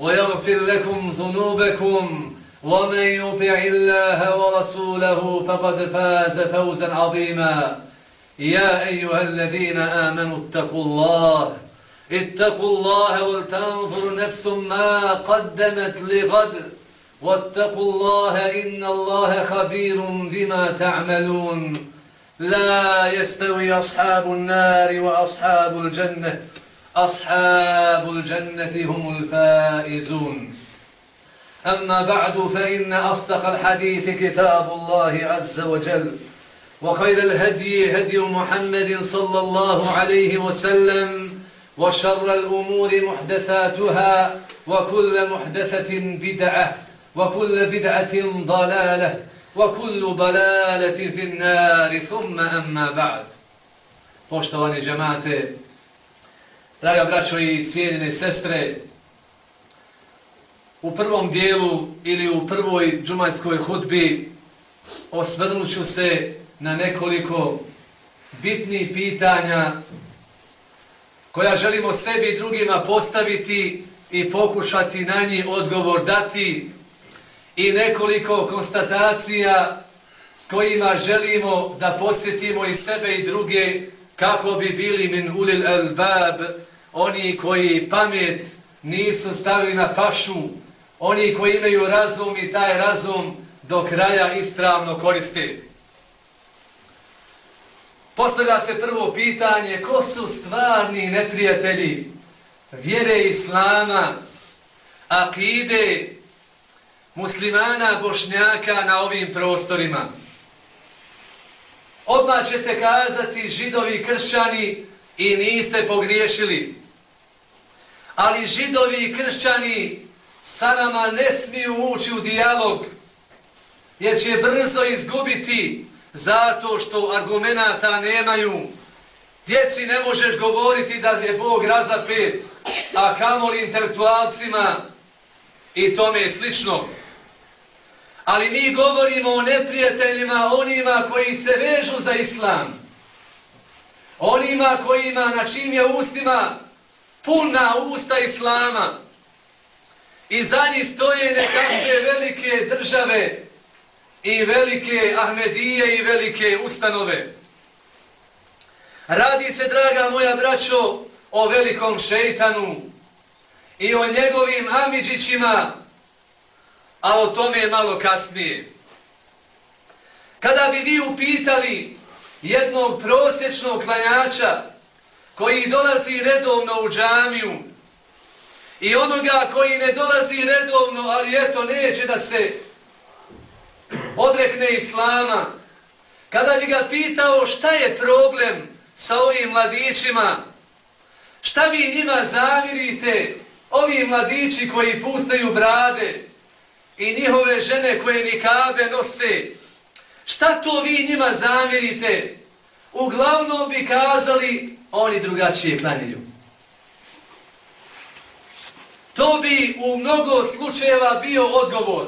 ويغفر لكم ذنوبكم ومن يطع الله ورسوله فقد فاز فوزا عظيما. يا أيها الذين آمنوا اتقوا الله اتقوا الله ولتنظر نفس ما قدمت لغد. واتقوا الله إن الله خبير بما تعملون. لا يستوي أصحاب النار وأصحاب الجنة. أصحاب الجنة هم الفائزون. أما بعد فإن أصدق الحديث كتاب الله عز وجل وخير الهدي هدي محمد صلى الله عليه وسلم وشر الأمور محدثاتها وكل محدثة بدعة وكل بدعة ضلالة وكل ضلالة في النار. ثم أما بعد. Poštovani džemate, draga braćo i cijenine sestre, u prvom dijelu ili u prvoj džumajskoj hudbi osvrnut ću se na nekoliko bitnih pitanja koja želimo sebi i drugima postaviti i pokušati na njih odgovor dati i nekoliko konstatacija s kojima želimo da posjetimo i sebe i druge kako bi bili min ulil albab, oni koji pamet nisu stavili na pašu, oni koji imaju razum i taj razum do kraja ispravno koriste. Postavlja se prvo pitanje, ko su stvarni neprijatelji vjere islama, akide, muslimana, bošnjaka na ovim prostorima? Odmah ćete kazati židovi i kršćani i niste pogriješili. Ali židovi i kršćani sa nama ne smiju ući u dijalog, jer će brzo izgubiti zato što argumenta nemaju. Djeci ne možeš govoriti da je Bog razapet, a kamoli intelektualcima i tome je slično. Ali mi govorimo o neprijateljima, onima koji se vežu za islam. Onima kojima, na čim je ustima puna usta islama. I za njih stoje nekakve velike države i velike Ahmedije i velike ustanove. Radi se, draga moja braćo, o velikom šeitanu i o njegovim amiđićima, a o tome je malo kasnije. Kada bi vi upitali jednog prosječnog klanjača koji dolazi redovno u džamiju. I onoga koji ne dolazi redovno, ali eto neće da se odrekne islama, kada bi ga pitao šta je problem sa ovim mladićima, šta vi njima zavirite, ovi mladići koji pustaju brade i njihove žene koje nikabe nose, šta to vi njima zavirite, uglavnom bi kazali, oni drugačije klanjaju. To bi u mnogo slučajeva bio odgovor.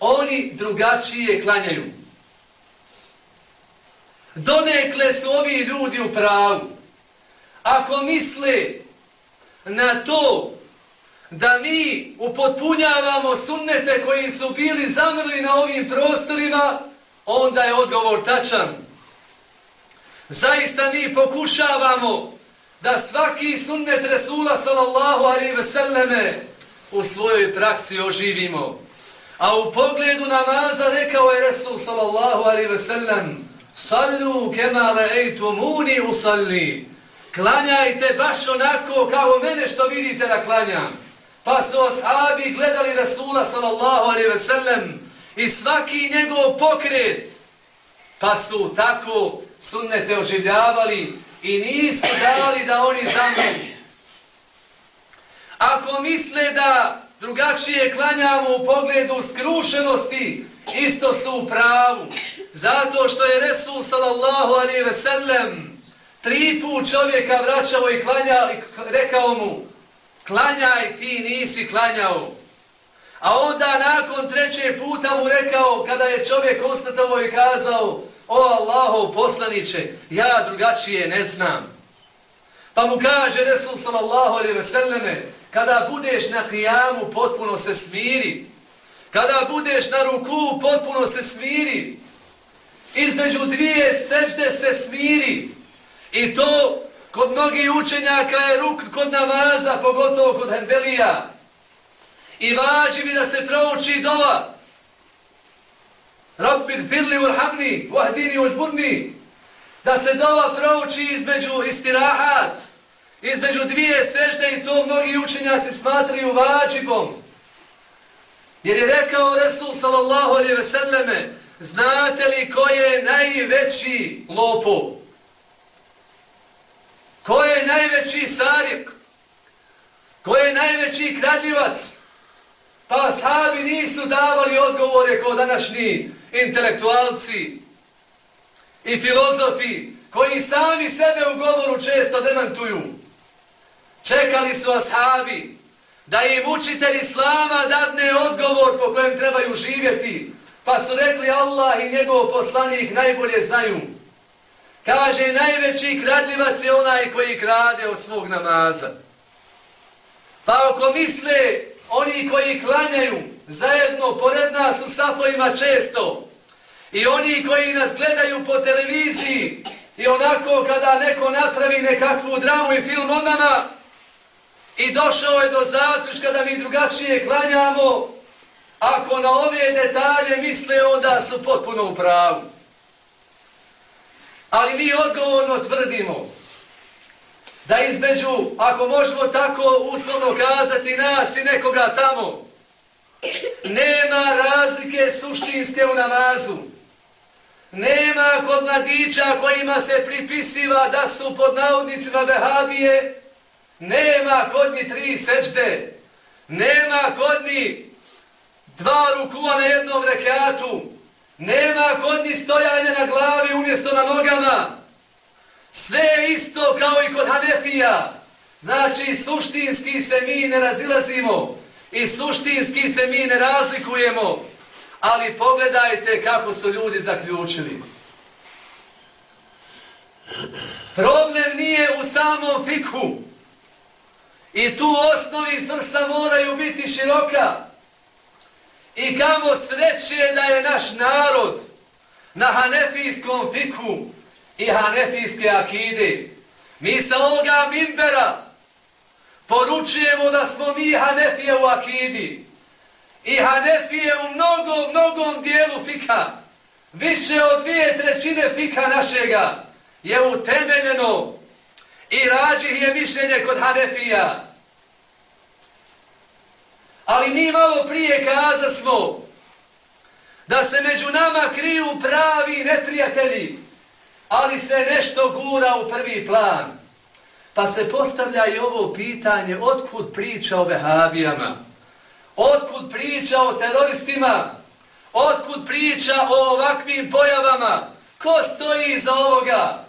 Oni drugačije klanjaju. donekle su ovi ljudi u pravu. Ako misle na to da mi upotpunjavamo sunnete koji su bili zamrli na ovim prostorima, onda je odgovor tačan. Zaista mi pokušavamo da svaki sunnet Resula sallallahu alaihi ve selleme u svojoj praksi oživimo. A u pogledu namaza rekao je Resul sallallahu alaihi ve sellem Sallu kema le'ejtumuni usalli Klanjajte baš onako kao mene što vidite da klanjam. Pa su ashabi gledali Resula sallallahu alaihi ve sellem i svaki njegov pokret. Pa su tako sunnete oživljavali i nisu dali da oni zameni. Ako misle da drugačije klanjamo u pogledu skrušenosti, isto su u pravu. Zato što je Resul sallallahu alaihi ve sellem tri put čovjeka vraćao i klanjao i rekao mu klanjaj, ti nisi klanjao. A onda nakon trećeg puta mu rekao, kada je čovjek konstatovo i kazao, o Allahov poslaniće, ja drugačije ne znam. Pa mu kaže Resul sallallahu alaihi ve selleme, kada budeš na kijamu, potpuno se smiri. Kada budeš na ruku, potpuno se smiri. Između dvije sežde se smiri. I to Kod mnogih učenjaka je ruk kod namaza, pogotovo kod Hanbelija. I važi mi da se prouči dova. Rabbi gfirli urhamni, vahdini užburni. Da se dova prouči između istirahat, između dvije sežde i to mnogi učenjaci smatraju vađibom. Jer je rekao Resul sallallahu alaihi ve selleme, znate li ko je najveći lopov? Ko je najveći sarik? Ko je najveći kradljivac? Ashabi nisu davali odgovore kao današnji intelektualci i filozofi koji sami sebe u govoru često demantuju. Čekali su ashabi da im učitelj Islama dadne odgovor po kojem trebaju živjeti. Pa su rekli Allah i njegov poslanik najbolje znaju. Kaže, najveći kradljivac je onaj koji krade od svog namaza. Pa ako misle, oni koji klanjaju zajedno pored nas u safojima često, i oni koji nas gledaju po televiziji, i onako kada neko napravi nekakvu dramu i film o nama, i došao je do zatruška da mi drugačije klanjamo, ako na ove detalje misle, onda su potpuno u pravu. Ali mi odgovorno tvrdimo da između, ako možemo tako uslovno kazati nas i nekoga tamo, nema razlike suštinske u namazu. Nema kod mladića kojima se pripisiva da su pod navodnicima vehabije, nema kod njih tri sečde, nema kod njih dva rukua na jednom rekatu, Nema kod njih stojanja na glavi umjesto na nogama. Sve je isto kao i kod Hanefija. Znači, suštinski se mi ne razilazimo i suštinski se mi ne razlikujemo. Ali pogledajte kako su ljudi zaključili. Problem nije u samom fiku. I tu osnovi prsa moraju biti široka. I kamo sreće da je naš narod na hanefijskom fiku i hanefijske akide. Mi sa ovoga mimbera poručujemo da smo mi hanefije u akidi. I hanefije u mnogom, mnogom dijelu fika. Više od dvije trećine fika našega je utemeljeno i rađih je mišljenje kod hanefija. Ali mi malo prije kaza smo da se među nama kriju pravi neprijatelji, ali se nešto gura u prvi plan. Pa se postavlja i ovo pitanje, otkud priča o vehabijama? Otkud priča o teroristima? Otkud priča o ovakvim pojavama? Ko stoji iza ovoga?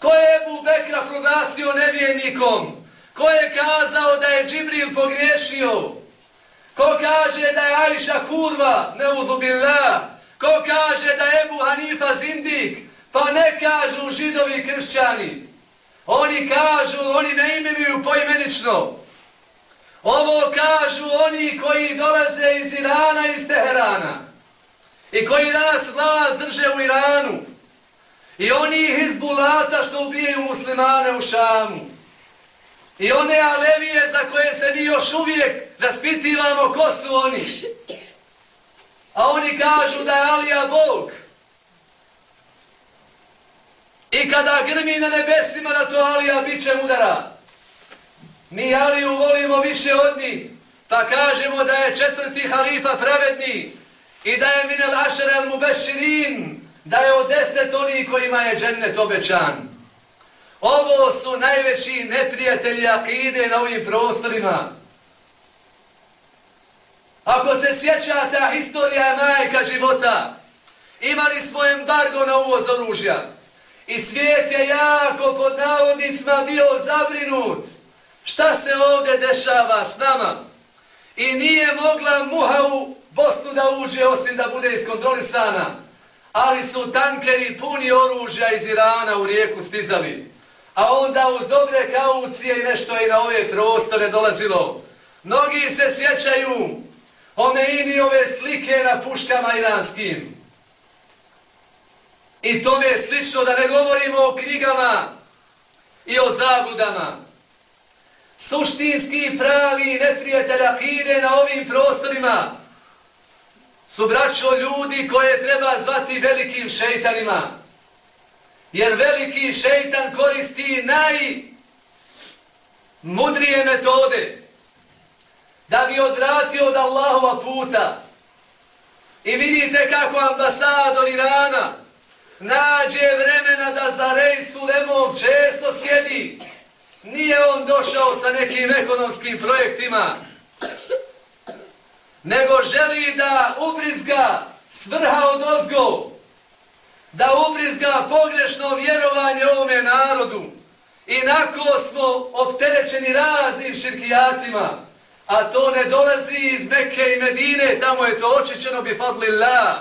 Ko je Ebu Bekra proglasio nevijenikom? Ko je kazao da je Džibril pogriješio? Ko kaže da je Ajša kurva, neuzubillah? Ko kaže da je Ebu Hanifa zindik? Pa ne kažu židovi kršćani. Oni kažu, oni ne imenuju poimenično. Ovo kažu oni koji dolaze iz Irana i iz Teherana. I koji nas vlast drže u Iranu. I oni iz Bulata što ubijaju muslimane u Šamu. I one alevije za koje se mi još uvijek raspitivamo ko su oni. A oni kažu da je Alija Bog. I kada grmi na nebesima da to Alija bićem udara. Mi Aliju volimo više od njih. Pa kažemo da je četvrti halifa pravedni. I da je minel ašer el mubeširin. Da je od deset onih kojima je džennet obećan. Ovo su najveći neprijatelji akide na ovim prostorima. Ako se sjeća ta historija je majka života, imali smo embargo na uvoz oružja. I svijet je jako pod navodnicima bio zabrinut. Šta se ovdje dešava s nama? I nije mogla muha u Bosnu da uđe osim da bude iskontrolisana. Ali su tankeri puni oružja iz Irana u rijeku stizali. A onda uz dobre kaucije i nešto je na ove prostore dolazilo. Mnogi se sjećaju Homeini ove slike na puškama iranskim. I tome je slično da ne govorimo o knjigama i o zabludama. Suštinski pravi neprijatelj akide na ovim prostorima su braćo ljudi koje treba zvati velikim šeitanima. Jer veliki šeitan koristi najmudrije metode da bi odvratio od Allahova puta. I vidite kako ambasador Irana nađe vremena da za rej Sulemov često sjedi. Nije on došao sa nekim ekonomskim projektima, nego želi da ubrizga svrha od ozgov, da ubrizga pogrešno vjerovanje ovome narodu. Inako smo opterećeni raznim širkijatima, a to ne dolazi iz Mekke i Medine, tamo je to očičeno bi fadlillah,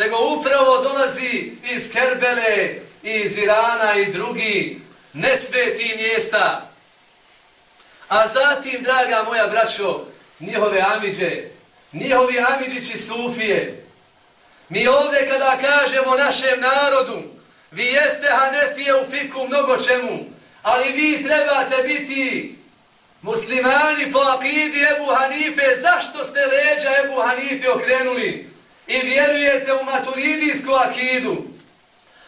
nego upravo dolazi iz Kerbele, iz Irana i drugi nesveti mjesta. A zatim, draga moja braćo, njihove amiđe, njihovi amiđići sufije, mi ovdje kada kažemo našem narodu, vi jeste Hanefije u fiku mnogo čemu, ali vi trebate biti muslimani po akidi Ebu Hanife, zašto ste leđa Ebu Hanife okrenuli i vjerujete u maturidijsku akidu?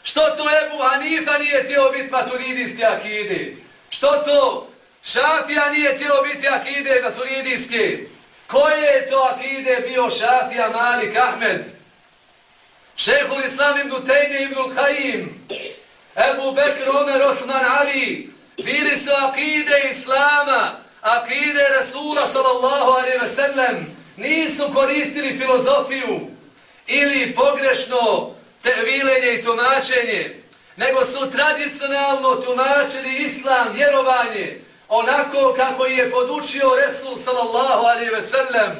Što to Ebu Hanifa nije tijelo biti maturidijske akide? Što to Šafija nije tijelo biti akide maturidijske? Koje je to akide bio Šafija Malik Ahmed? Šehul Islam ibn Tejne ibn Khaim, Ebu Bekr Omer Osman Ali, bili su akide Islama, akide Rasula sallallahu alaihi ve sellem, nisu koristili filozofiju ili pogrešno tevilenje i tumačenje, nego su tradicionalno tumačili islam, vjerovanje, onako kako je podučio Resul sallallahu alaihi ve sellem.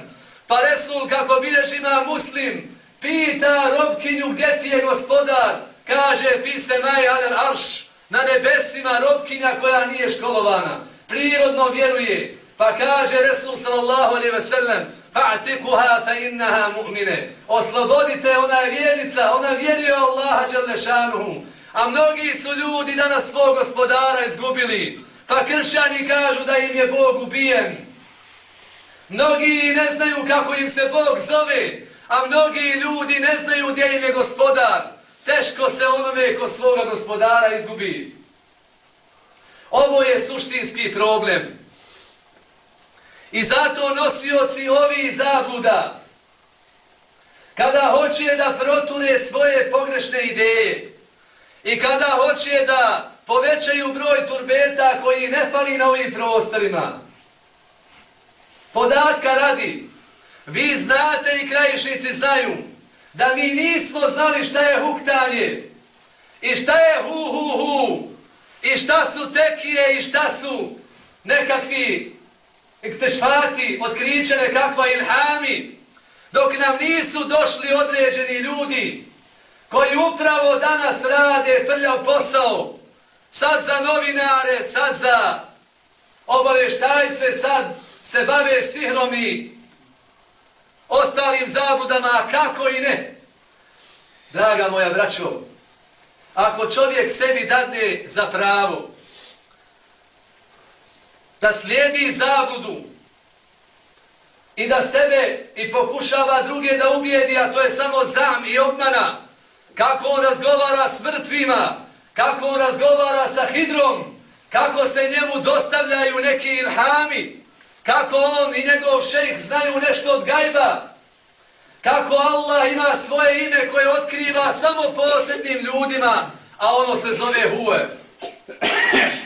Pa Resul kako bilježi ima muslim, pita robkinju gdje ti je gospodar, kaže pise maj alel arš, na nebesima robkinja koja nije školovana, prirodno vjeruje, pa kaže Resul sallallahu alaihi ve sellem, fa'tikuha fa innaha mu'mine, oslobodite, ona je vjernica, ona vjeruje Allaha Đalešanuhu. a mnogi su ljudi danas svog gospodara izgubili, pa kršćani kažu da im je Bog ubijen. Mnogi ne znaju kako im se Bog zove, a mnogi ljudi ne znaju gdje im je gospodar. Teško se onome ko svoga gospodara izgubi. Ovo je suštinski problem. I zato nosioci ovi zabluda, kada hoće da proture svoje pogrešne ideje i kada hoće da povećaju broj turbeta koji ne fali na ovim prostorima, podatka radi, Vi znate i krajišnici znaju da mi nismo znali šta je huktanje i šta je hu hu hu i šta su tekije i šta su nekakvi tešfati, otkriće nekakva ilhami dok nam nisu došli određeni ljudi koji upravo danas rade prljav posao, sad za novinare, sad za obaveštajce, sad se bave sihrom i ostalim zabudama, kako i ne. Draga moja braćo, ako čovjek sebi dadne za pravo da slijedi zabludu i da sebe i pokušava druge da ubijedi, a to je samo zam i obmana, kako on razgovara s mrtvima, kako on razgovara sa hidrom, kako se njemu dostavljaju neki ilhami, kako on i njegov šejh znaju nešto od gajba, kako Allah ima svoje ime koje otkriva samo posebnim ljudima, a ono se zove Huev.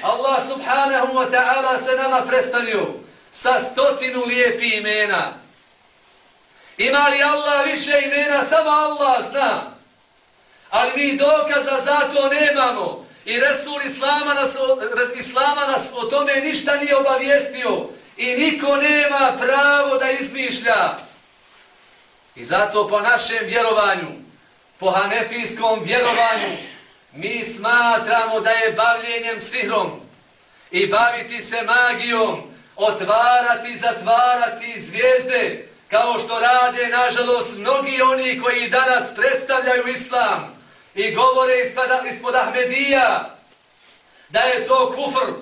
Allah subhanahu wa ta'ala se nama predstavio sa stotinu lijepi imena. Ima li Allah više imena? Samo Allah zna. Ali mi dokaza za to nemamo. I Resul Islama nas, Islama nas o tome ništa nije obavijestio. I niko nema pravo da izmišlja. I zato po našem vjerovanju, po hanefijskom vjerovanju, mi smatramo da je bavljenjem sihrom i baviti se magijom, otvarati, zatvarati zvijezde, kao što rade, nažalost, mnogi oni koji danas predstavljaju islam i govore ispod, ispod Ahmedija, da je to kufr,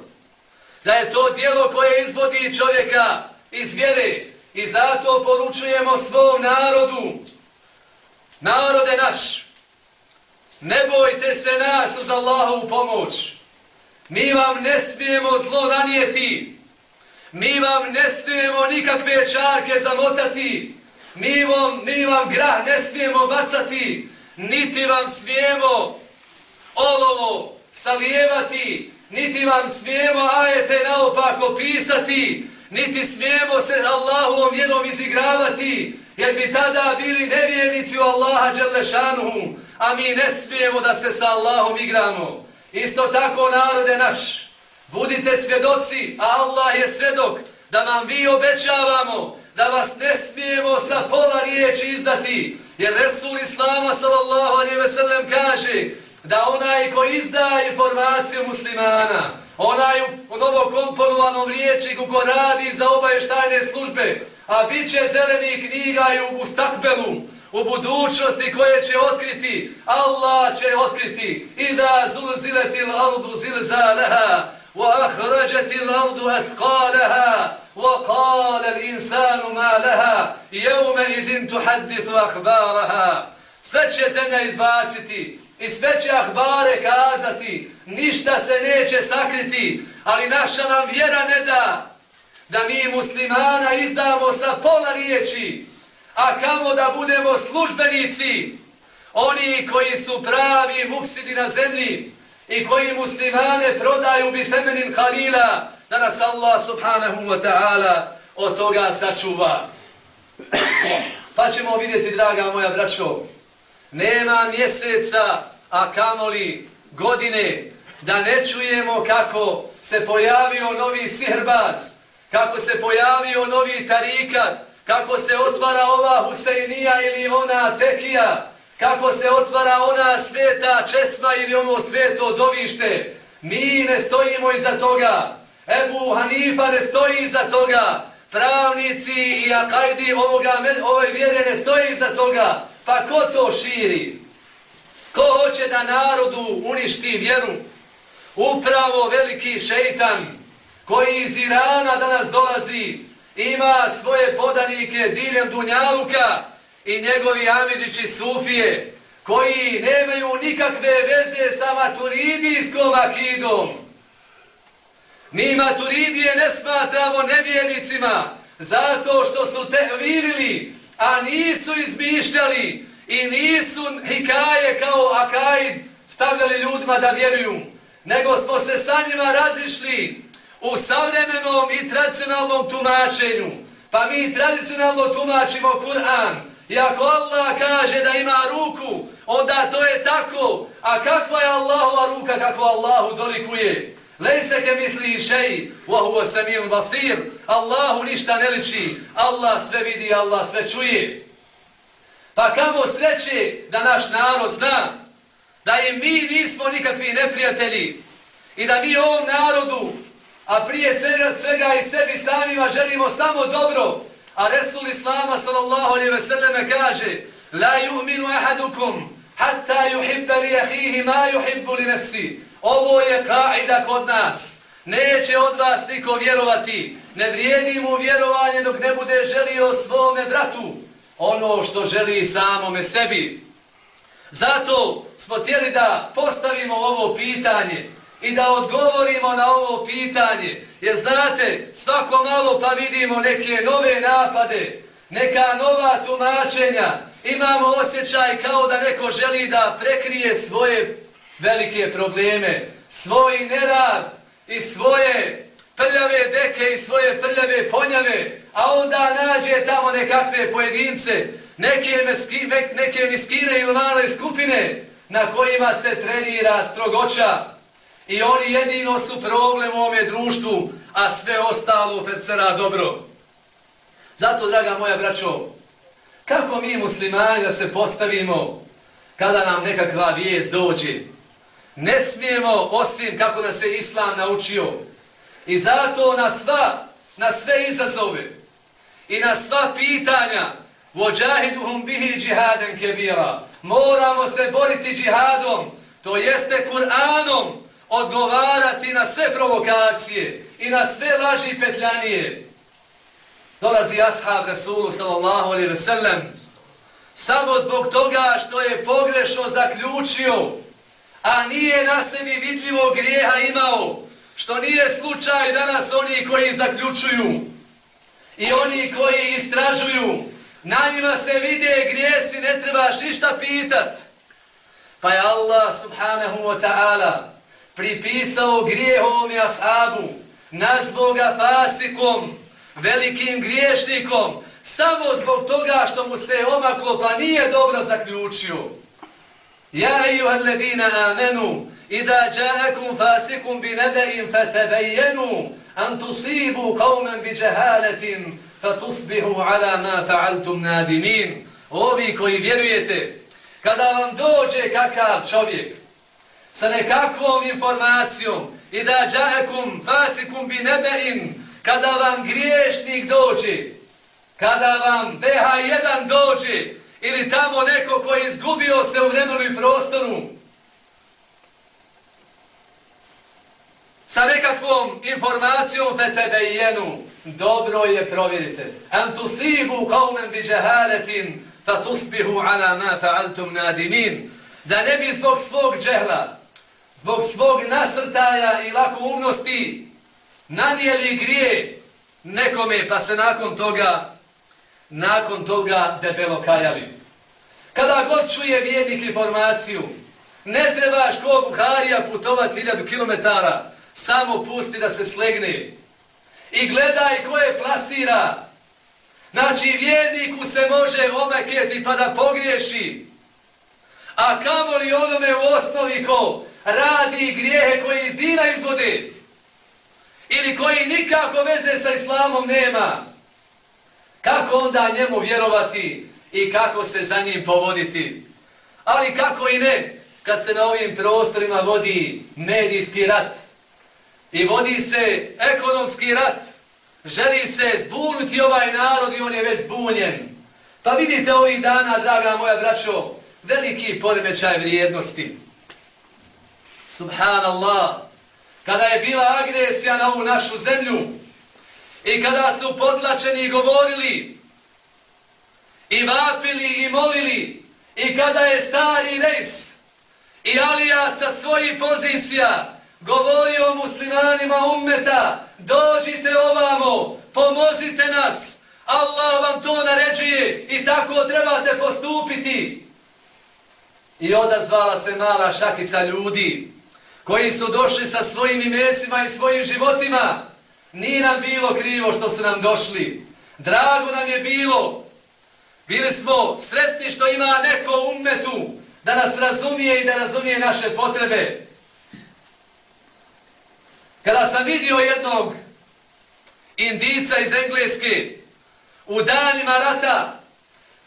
da je to dijelo koje izvodi čovjeka iz vjere i zato poručujemo svom narodu, narode naš, ne bojte se nas uz Allahovu pomoć, mi vam ne smijemo zlo nanijeti, mi vam ne smijemo nikakve čarke zamotati, mi vam, mi vam grah ne smijemo bacati, niti vam smijemo olovo salijevati, niti vam smijemo ajete naopako pisati, niti smijemo se Allahovom vjerom izigravati, jer bi tada bili nevjernici u Allaha Đelešanuhu, a mi ne smijemo da se sa Allahom igramo. Isto tako narode naš, budite svjedoci, a Allah je svjedok, da vam vi obećavamo, da vas ne smijemo sa pola riječi izdati, jer Resul Islama sallallahu alaihi ve sellem kaže da onaj ko izda informaciju muslimana, onaj u novo komponovanom riječniku ko radi za obavještajne službe, a bit će zeleni knjiga i u stakbelu, u budućnosti koje će otkriti, Allah će otkriti. Ida zulziletil albu zilzaleha, wa ahrađetil ardu athqaleha, wa kale l'insanu ma leha, jevme idin tuhaddithu ahbaraha. Sve će zemlja izbaciti, i sve će ahbare kazati, ništa se neće sakriti, ali naša nam vjera ne da, da mi muslimana izdamo sa pola riječi, a kamo da budemo službenici, oni koji su pravi mufsidi na zemlji i koji muslimane prodaju bi femenin halila, da nas Allah subhanahu wa ta'ala od toga sačuva. Pa ćemo vidjeti, draga moja braćo, nema mjeseca, a kamoli godine, da ne čujemo kako se pojavio novi sihrbaz, kako se pojavio novi tarikat, kako se otvara ova Husejnija ili ona Tekija, kako se otvara ona sveta česma ili ono sveto dovište. Mi ne stojimo iza toga. Ebu Hanifa ne stoji iza toga. Pravnici i akajdi ovoga, ove vjere ne stoji iza toga. Pa ko to širi? Ko hoće da narodu uništi vjeru? Upravo veliki šeitan koji iz Irana danas dolazi, ima svoje podanike diljem Dunjaluka i njegovi Amidžići Sufije, koji nemaju nikakve veze sa maturidijskom akidom. Mi maturidije ne smatramo nevjernicima zato što su te virili, a nisu izmišljali i nisu hikaje kao akaid stavljali ljudima da vjeruju, nego smo se sa njima razišli u savremenom i tradicionalnom tumačenju. Pa mi tradicionalno tumačimo Kur'an. I ako Allah kaže da ima ruku, onda to je tako. A kakva je Allahova ruka kako Allahu dolikuje? Lejse ke mitli šeji, huwa samil basir. Allahu ništa ne liči. Allah sve vidi, Allah sve čuje. Pa kamo sreće da naš narod zna da je mi nismo nikakvi neprijatelji i da mi ovom narodu, a prije svega, svega i sebi samima želimo samo dobro, a Resul Islama sallallahu alaihi ve selleme kaže La yu'minu ahadukum hatta yuhibba li ahihi ma yuhibbu li nefsi. Ovo je kaida kod nas. Neće od vas niko vjerovati. Ne vrijedi mu vjerovanje dok ne bude želio svome bratu. Ono što želi samome sebi. Zato smo htjeli da postavimo ovo pitanje i da odgovorimo na ovo pitanje. Jer znate, svako malo pa vidimo neke nove napade, neka nova tumačenja. Imamo osjećaj kao da neko želi da prekrije svoje velike probleme, svoj nerad i svoje prljave deke i svoje prljave ponjave, a onda nađe tamo nekakve pojedince, neke, meski, neke miskine ili male skupine na kojima se trenira strogoća i oni jedino su problem u ovome društvu, a sve ostalo fecera dobro. Zato, draga moja braćo, kako mi muslimani da se postavimo kada nam nekakva vijest dođe? Ne smijemo, osim kako nas je Islam naučio. I zato na sva, na sve izazove i na sva pitanja vođahiduhum bihi džihaden kebira. Moramo se boriti džihadom, to jeste Kur'anom, odgovarati na sve provokacije i na sve laži petljanije. Dolazi ashab Rasulu sallallahu alaihi ve sellem samo zbog toga što je pogrešno zaključio, a nije na sebi vidljivo grijeha imao, što nije slučaj danas oni koji zaključuju i oni koji istražuju, na njima se vide grijesi, ne trebaš ništa pitat. Pa je Allah subhanahu wa ta'ala pripisao grijehom i ashabu, nazvao ga fasikom, velikim griješnikom, samo zbog toga što mu se omaklo pa nije dobro zaključio. يا أيها الذين آمنوا إذا جاءكم فاسق بنبأ فتبينوا أن an tusibu بجهالة فتصبحوا على ما فعلتم ala ma fa'altum nadimin. Ovi koji vjerujete, kada vam dođe kakav čovjek, sa nekakvom informacijom i da džahekum fasikum bi nebein kada vam griješnik dođe, kada vam BH1 dođe ili tamo neko koji je izgubio se u vremenu i prostoru sa nekakvom informacijom fetebejenu, dobro je provjerite. Antusibu kaumen bi džahaletin fa tusbihu ala ma fa'altum nadimin. Da ne bi zbog svog džehla, zbog svog nasrtaja i lako umnosti nanijeli grije nekome pa se nakon toga nakon toga debelo kajali. Kada god čuje vjernik informaciju, ne trebaš ko Buharija putovati 1000 km, samo pusti da se slegne. I gledaj ko je plasira. Znači vjerniku se može omeketi pa da pogriješi. A kamo li onome u osnovi ko radi grijehe koje iz dina izvode ili koji nikako veze sa islamom nema, kako onda njemu vjerovati i kako se za njim povoditi? Ali kako i ne, kad se na ovim prostorima vodi medijski rat i vodi se ekonomski rat, želi se zbunuti ovaj narod i on je već zbunjen. Pa vidite ovih dana, draga moja braćo, veliki poremećaj vrijednosti. Subhanallah, kada je bila agresija na ovu našu zemlju i kada su potlačeni govorili i vapili i molili i kada je stari rejs i Alija sa svojih pozicija govorio muslimanima ummeta dođite ovamo, pomozite nas, Allah vam to naređuje i tako trebate postupiti. I odazvala se mala šakica ljudi koji su došli sa svojim imecima i svojim životima, nije nam bilo krivo što su nam došli. Drago nam je bilo. Bili smo sretni što ima neko umetu da nas razumije i da razumije naše potrebe. Kada sam vidio jednog indica iz Engleske u danima rata,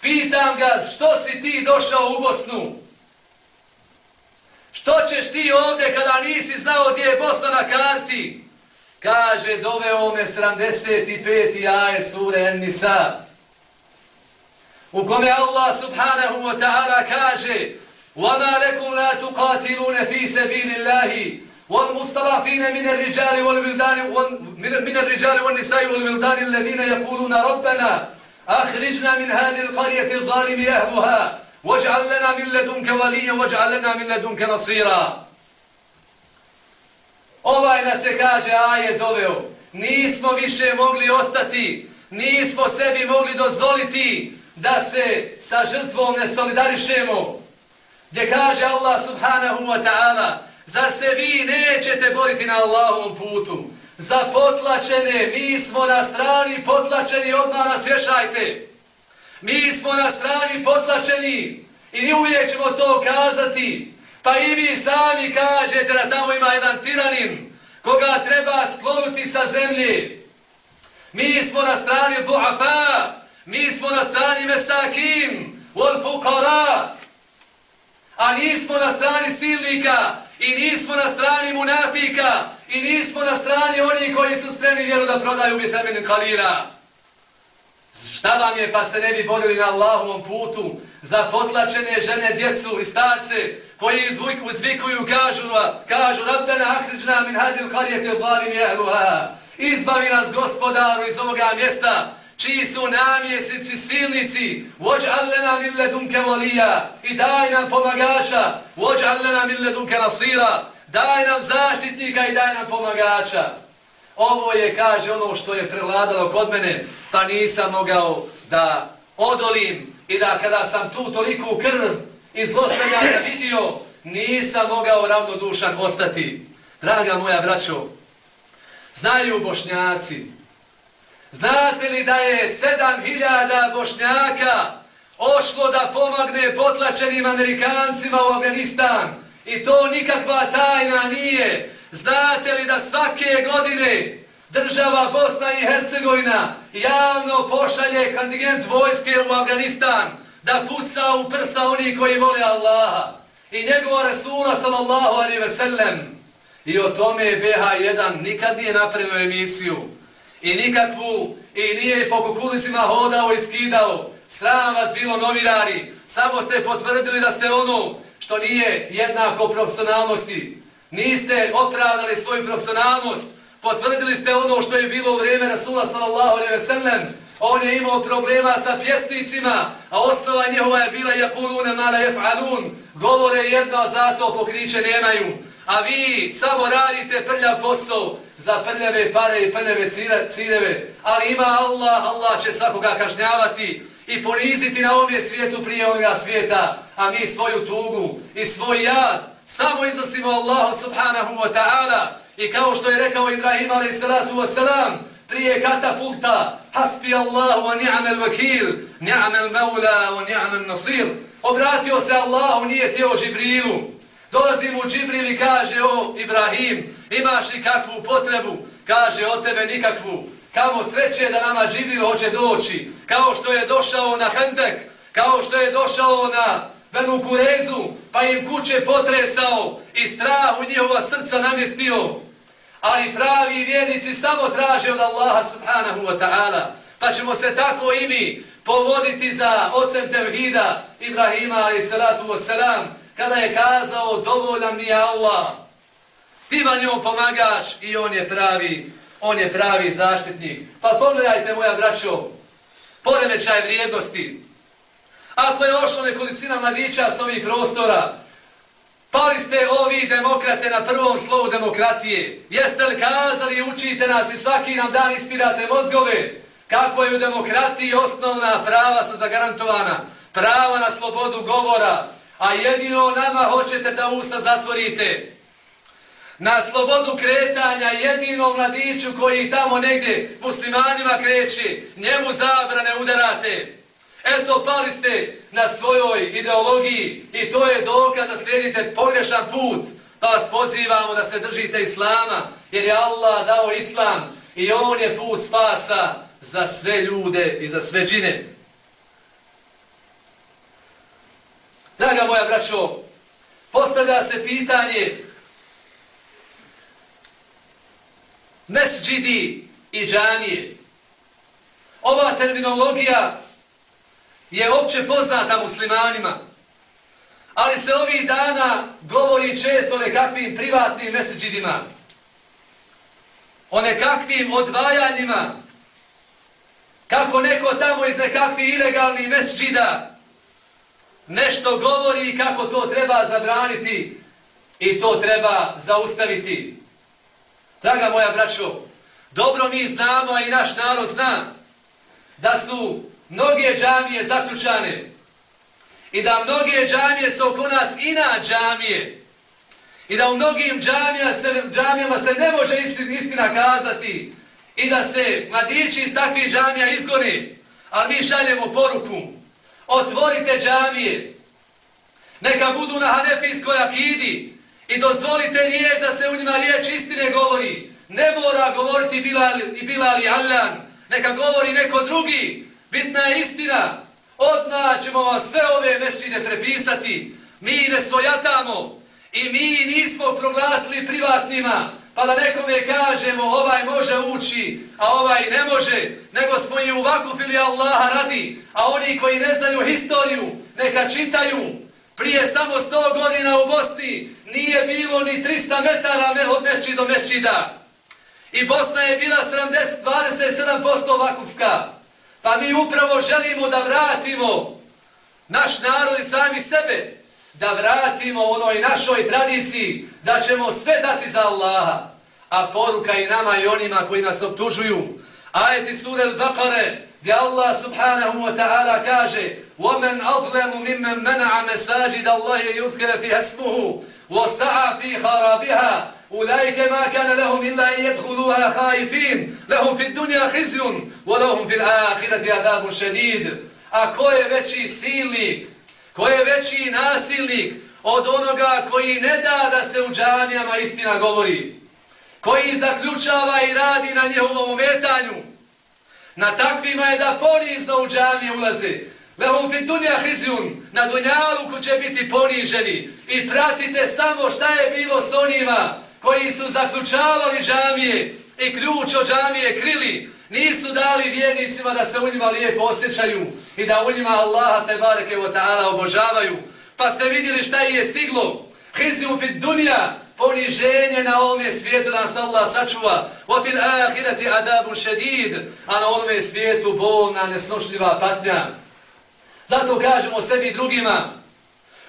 Pitam ga, što si ti došao u Bosnu? Što ćeš ti ovdje kada nisi znao gdje je Bosna na karti? Kaže, doveo me 75. ajet sure En-Nisa. U kome Allah subhanahu wa ta'ala kaže وَمَا لَكُمْ لَا تُقَاتِلُونَ فِي سَبِيلِ اللَّهِ وَالْمُسْتَلَفِينَ مِنَ الرِّجَالِ وَالْوِلْدَانِ مِنَ الرِّجَالِ وَالنِّسَاءِ وَالْوِلْدَانِ الَّذِينَ يَقُولُونَ رَبَّنَا أَخْرِجْنَا مِنْ هَذِهِ الْقَرْيَةِ الظَّالِمِ أَهْلُهَا وَاجْعَلْ لَنَا مِنْ لَدُنْكَ وَلِيًّا وَاجْعَلْ لَنَا مِنْ لَدُنْكَ نَصِيرًا Ovaj nas se kaže aje doveo. Nismo više mogli ostati, nismo sebi mogli dozvoliti da se sa žrtvom ne solidarišemo. Gdje kaže Allah subhanahu wa ta'ala, zar se vi nećete boriti na Allahovom putu? Za potlačene, mi smo na strani potlačeni, odmah nas vješajte. Mi smo na strani potlačeni i uvijek ćemo to kazati. Pa i vi sami kažete da tamo ima jedan tiranin koga treba sklonuti sa zemlje. Mi smo na strani buhafa, mi smo na strani mesakin, wal fukara, a nismo na strani silnika i nismo na strani munafika i nismo na strani oni koji su spremni vjeru da prodaju bitremenim kalira. Šta vam je pa se ne bi borili na Allahovom putu za potlačene žene, djecu i starce koji uzvikuju, kažu, kažu Rabbena ahriđna min hadil karijete ubavim jehluha. Izbavi nas gospodaru iz ovoga mjesta čiji su namjesnici silnici, vođ'al lena min ledunke volija i daj nam pomagača, vođ'al lena min ledunke nasira, daj nam zaštitnika i daj nam pomagača. Ovo je, kaže, ono što je prevladalo kod mene, pa nisam mogao da odolim i da kada sam tu toliku krv i zlostavljanja vidio, nisam mogao ravnodušan ostati. Draga moja braćo, znaju bošnjaci, znate li da je sedam hiljada bošnjaka ošlo da pomogne potlačenim Amerikancima u Afganistan i to nikakva tajna nije. Znate li da svake godine država Bosna i Hercegovina javno pošalje kontingent vojske u Afganistan da puca u prsa oni koji vole Allaha i njegova Resula sallallahu alaihi ve sellem. I o tome BH1 nikad nije napravio emisiju i nikakvu i nije po kukulicima hodao i skidao. Sram vas bilo novinari, samo ste potvrdili da ste ono što nije jednako profesionalnosti. Niste opravdali svoju profesionalnost, potvrdili ste ono što je bilo u vrijeme Rasula sallallahu alaihi ve sellem, On je imao problema sa pjesnicima, a osnova njehova je bila jakulune mala jef'alun. Govore jedno, zato pokriće nemaju. A vi samo radite prljav posao za prljave pare i prljave cireve. Ali ima Allah, Allah će svakoga kažnjavati i poniziti na ovom svijetu prije onoga svijeta. A mi svoju tugu i svoj jad samo iznosimo Allahu subhanahu wa ta'ala. I kao što je rekao Ibrahim alaih salatu wa salam, prije katapulta, hasbi Allahu wa ni'amel vakil, ni'amel maula wa ni'amel nasir. Obratio se Allahu, nije tijelo Džibrilu. Dolazi mu Džibril i kaže, o Ibrahim, imaš li kakvu potrebu? Kaže, od tebe nikakvu. Kamo sreće da nama Džibril hoće doći, kao što je došao na Hendek, kao što je došao na Benu Kurezu, pa im kuće potresao i strah u njihova srca namjestio ali pravi vjernici samo traže od Allaha subhanahu wa ta'ala. Pa ćemo se tako i mi povoditi za ocem Tevhida Ibrahima alaih salatu wa salam, kada je kazao dovoljan mi je Allah. Ti ma njom pomagaš i on je pravi, on je pravi zaštitnik. Pa pogledajte moja braćo, poremećaj vrijednosti. Ako je ošlo nekolicina mladića s ovih prostora, Pali ste ovi demokrate na prvom slovu demokratije. Jeste li kazali i učite nas i svaki nam dan ispirate mozgove? Kako je u demokratiji osnovna prava su zagarantovana? Prava na slobodu govora. A jedino nama hoćete da usta zatvorite. Na slobodu kretanja jedinom mladiću koji tamo negdje muslimanima kreće, njemu zabrane udarate. Eto, pali ste na svojoj ideologiji i to je dokaz da slijedite pogrešan put. Pa vas pozivamo da se držite Islama, jer je Allah dao Islam i On je put spasa za sve ljude i za sve džine. Draga moja braćo, postavlja se pitanje mesđidi i džanije. Ova terminologija je opće poznata muslimanima, ali se ovih dana govori često o nekakvim privatnim meseđidima. o nekakvim odvajanjima, kako neko tamo iz nekakvih ilegalnih meseđida nešto govori kako to treba zabraniti i to treba zaustaviti. Draga moja braćo, dobro mi znamo, a i naš narod zna, da su mnoge džamije zaključane. I da mnoge džamije su oko nas ina džamije. I da u mnogim džamijama se, džamijama se ne može istina kazati. I da se mladići iz takvih džamija izgoni, ali mi šaljemo poruku, otvorite džamije, neka budu na hanefijskoj akidi. I dozvolite riječ da se u njima riječ istine govori. Ne mora govoriti Bilal i Bilal i Allan, neka govori neko drugi. Bitna je istina. Odna ćemo vam sve ove mesčine prepisati. Mi ne svojatamo i mi nismo proglasili privatnima, pa da nekome kažemo ovaj može ući, a ovaj ne može, nego smo i ovako fili Allaha radi, a oni koji ne znaju historiju, neka čitaju. Prije samo 100 godina u Bosni nije bilo ni 300 metara od mešći do mešćida. I Bosna je bila 70, 27% vakufska. Pa mi upravo želimo da vratimo naš narod i sami sebe, da vratimo onoj našoj tradiciji, da ćemo sve dati za Allaha. A poruka i nama i onima koji nas obtužuju. Ajeti sura al-Baqare, gdje Allah subhanahu wa ta'ala kaže وَمَنْ أَظْلَمُ مِمَّنْ مَنَعَ مَسَاجِدَ اللَّهِ يُذْكَرَ فِي هَسْمُهُ وَسَعَ فِي خَرَابِهَا أولئك ما كان لهم إلا أن يدخلوها خائفين لهم في الدنيا خزي ولهم في الآخرة عذاب شديد A ko je veći silnik, ko je veći nasilnik od onoga koji ne da da se u džamijama istina govori, koji zaključava i radi na njehovom umetanju, na takvima je da ponizno u džamije ulaze, Lehum fi dunja hizjun, na dunjaluku će biti poniženi. I pratite samo šta je bilo s onima koji su zaključavali džamije i ključ od džamije krili, nisu dali vjernicima da se u njima lijepo osjećaju i da u njima Allaha te bareke ta'ala obožavaju. Pa ste vidjeli šta je stiglo. Hizjun fi dunja, poniženje na ovome svijetu nas Allah sačuva. O ahirati adabu šedid, a na ovome svijetu bolna, nesnošljiva patnja. Zato kažemo sebi drugima,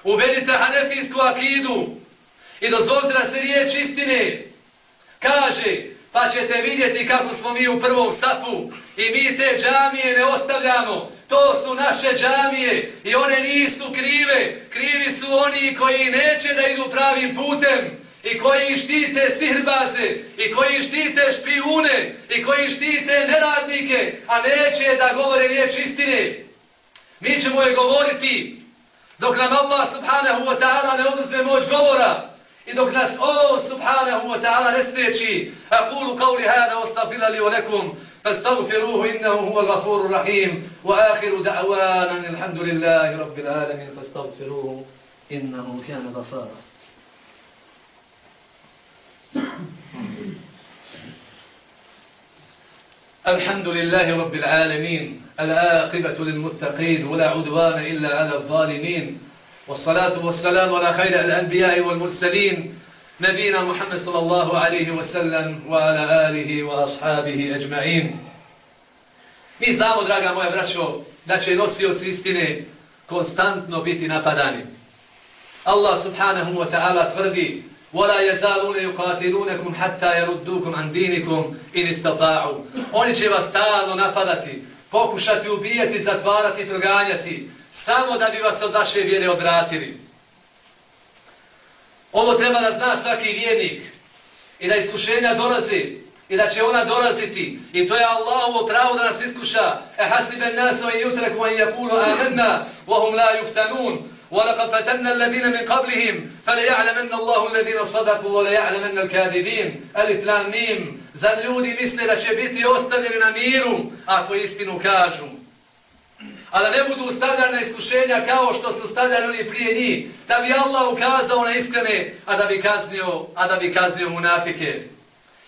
uvedite hanefijsku akidu, I dozvolite da se riječ istine kaže, pa ćete vidjeti kako smo mi u prvom sapu i mi te džamije ne ostavljamo. To su naše džamije i one nisu krive. Krivi su oni koji neće da idu pravim putem i koji štite sirbaze i koji štite špijune i koji štite neradnike, a neće da govore riječ istine. Mi ćemo je govoriti dok nam Allah subhanahu wa ta'ala ne oduzme moć govora. I dok nas o subhanahu wa ta'ala ne spriječi, aqulu qavli hada wa stafila li wa lekum, فاستغفروه إنه هو الغفور الرحيم وآخر دعوانا الحمد لله رب العالمين فاستغفروه إنه كان غفارا الحمد لله رب العالمين العاقبة للمتقين ولا عدوان إلا على الظالمين والصلاة والسلام على خير الأنبياء والمرسلين نبينا محمد صلى الله عليه وسلم وعلى آله وأصحابه أجمعين Mi znamo, draga moja braćo, da će nosioci istine konstantno biti napadani. Allah subhanahu wa ta'ala tvrdi وَلَا يَزَالُونَ يُقَاتِلُونَكُمْ حَتَّى يَرُدُّوكُمْ عَنْ دِينِكُمْ إِنِ اسْتَطَاعُوا Oni će vas stalno napadati, pokušati ubijati, zatvarati, proganjati, samo da bi vas od naše vjere odvratili. Ovo treba da zna svaki vjernik i da iskušenja dolaze i da će ona dolaziti i to je Allahovo pravo da nas iskuša. E hasibe naso i jutreku an yakulu amenna wa hum la yuftanun ولقد فتنا الذين من قبلهم فليعلمن الله الذين صدقوا وليعلمن الكاذبين الف لام ميم zar ljudi misle da će biti ostavljeni na miru ako istinu kažu a da ne budu stavljani na iskušenja kao što su stavljani oni prije njih, da bi Allah ukazao na iskrene, a da bi kaznio, a da bi kaznio munafike.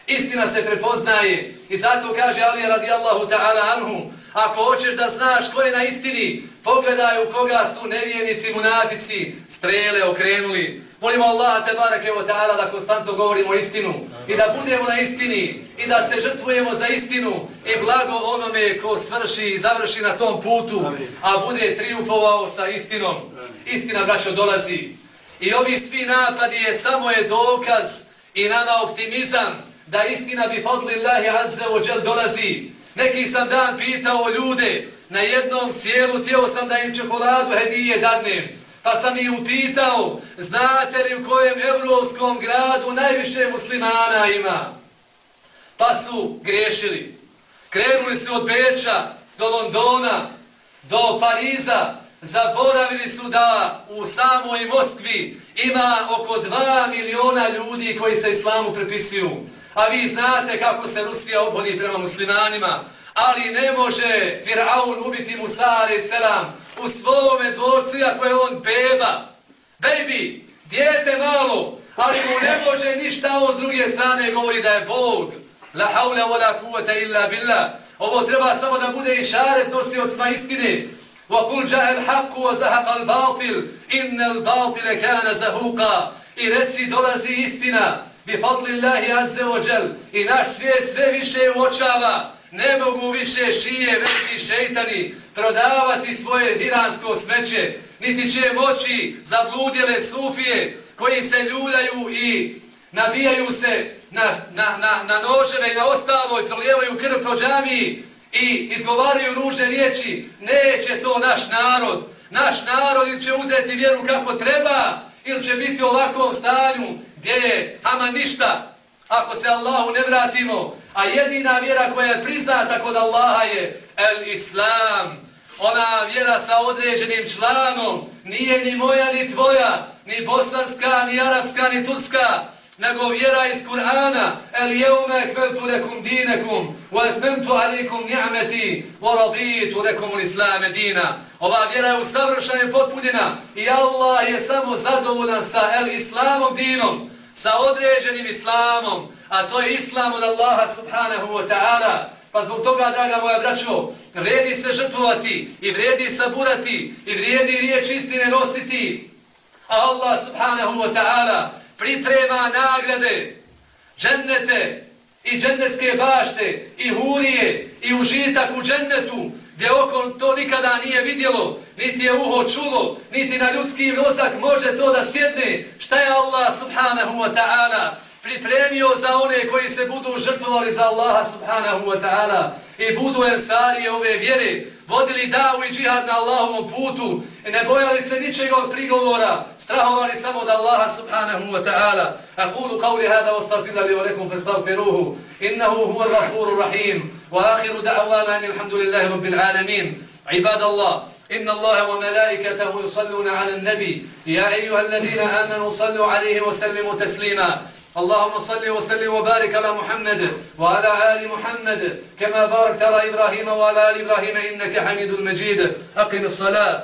Istina se prepoznaje i zato kaže Ali radijallahu ta'ala anhu, ako hoćeš da znaš ko je na istini, pogledaj u koga su nevijenici, munafici, strele okrenuli. Molimo Allah te barake o ta'ala da konstantno govorimo istinu i da budemo na istini i da se žrtvujemo za istinu i blago onome ko svrši i završi na tom putu, a bude triumfovao sa istinom. Istina, braćo, dolazi. I ovi svi napadi je samo je dokaz i nama optimizam da istina bi fadli Allahi azze o džel dolazi. Neki sam dan pitao ljude, na jednom sjelu tijelo sam da im čokoladu hedije dadnem. Pa sam ih upitao, znate li u kojem evropskom gradu najviše muslimana ima? Pa su griješili. Krenuli su od Beča do Londona, do Pariza. Zaboravili su da u samoj Moskvi ima oko 2 miliona ljudi koji se islamu prepisuju. A vi znate kako se Rusija obhodi prema muslimanima. Ali ne može Firaun ubiti Musa a.s. u svome dvorcu, ako je on beba. Baby, djete malo, ali mu ne može ništa on s druge strane govori da je Bog. La haula wa la kuvata illa billah. Ovo treba samo da bude i šaret nosiocima istine. Wa kul jahel haqqu wa zahaqa al batil, inna al kana zahuqa. I reci dolazi istina, bi fadli Allahi azze ođel i naš svijet sve više uočava, ne mogu više šije veliki šeitani prodavati svoje iransko smeće, niti će moći zabludjele sufije koji se ljuljaju i nabijaju se na, na, na, na noževe i na ostalo i prolijevaju krv pro džamiji i izgovaraju ružne riječi, neće to naš narod. Naš narod će uzeti vjeru kako treba ili će biti u ovakvom stanju gdje je? Ama ništa. Ako se Allahu ne vratimo, a jedina vjera koja je priznata kod Allaha je el Islam. Ona vjera sa određenim članom nije ni moja ni tvoja, ni bosanska, ni arapska, ni turska, nego vjera iz Kur'ana el jeume ekveltu lekum dinekum wa etmentu alikum ni'meti wa raditu lekum l'islame dina. Ova vjera je usavršena potpunjena i Allah je samo zadovoljan sa el islamom dinom sa određenim islamom, a to je islam od Allaha subhanahu wa ta'ala. Pa zbog toga, draga moja braćo, vredi se žrtvovati i vredi saburati i vredi riječ istine nositi. A Allah subhanahu wa ta'ala priprema nagrade, džennete i džennetske bašte i hurije i užitak u džennetu gdje oko to nikada nije vidjelo, niti je uho čulo, niti na ljudski mozak može to da sjedne. Šta je Allah subhanahu wa ta'ala pripremio za one koji se budu žrtvovali za Allaha subhanahu wa ta'ala i budu ensarije ove vjere, vodili davu i džihad na Allahovom putu i ne bojali se ničeg od prigovora, strahovali samo da Allaha subhanahu wa ta'ala. A kulu qavli hada ostafila li olekum festavfiruhu, innahu huwa lafuru rahim, wa ahiru da'avana in ilhamdulillahi rabbil alamin. عباد الله إن الله وملائكته يصلون على النبي. يا أيها الذين آمنوا صلوا عليه وسلموا تسليما. اللهم صل وسلم وبارك على محمد وعلى آل محمد كما باركت على إبراهيم وعلى آل إبراهيم إنك حميد المجيد أقم الصلاة.